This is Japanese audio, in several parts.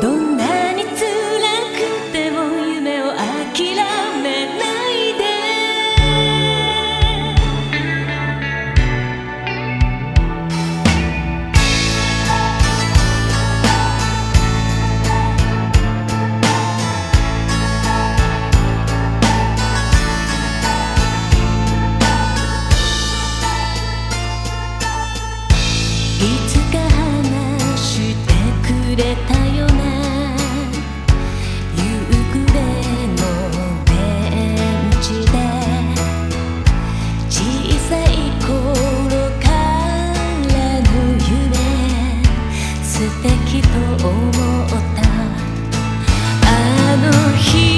どんなに辛くても夢を諦めないで「いつか話してくれた」He.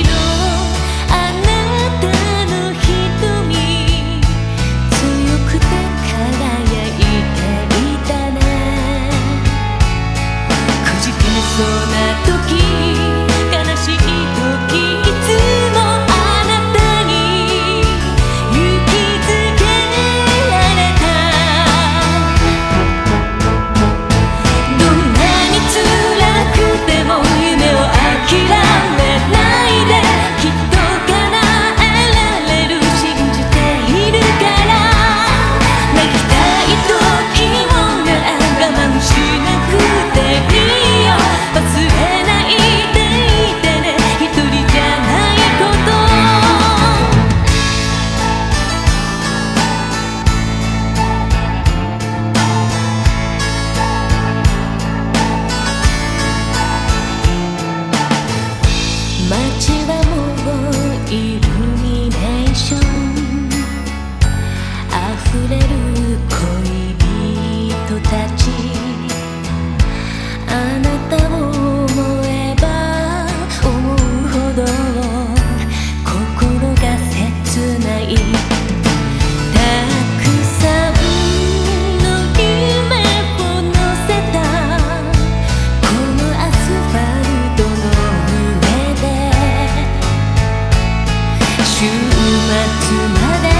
週末まで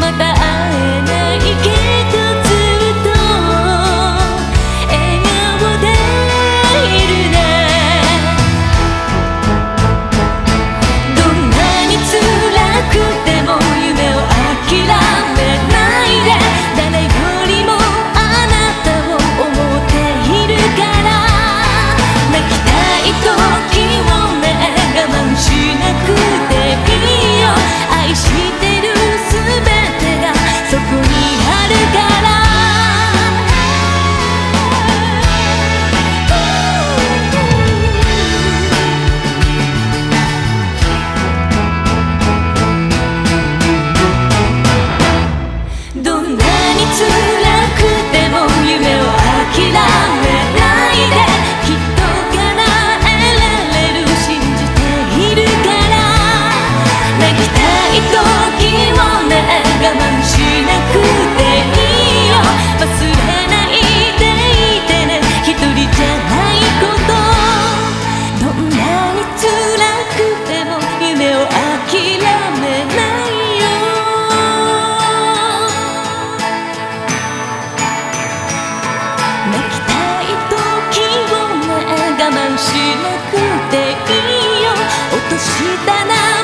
また会えないけど yeah. しなくていいよ。落としたな。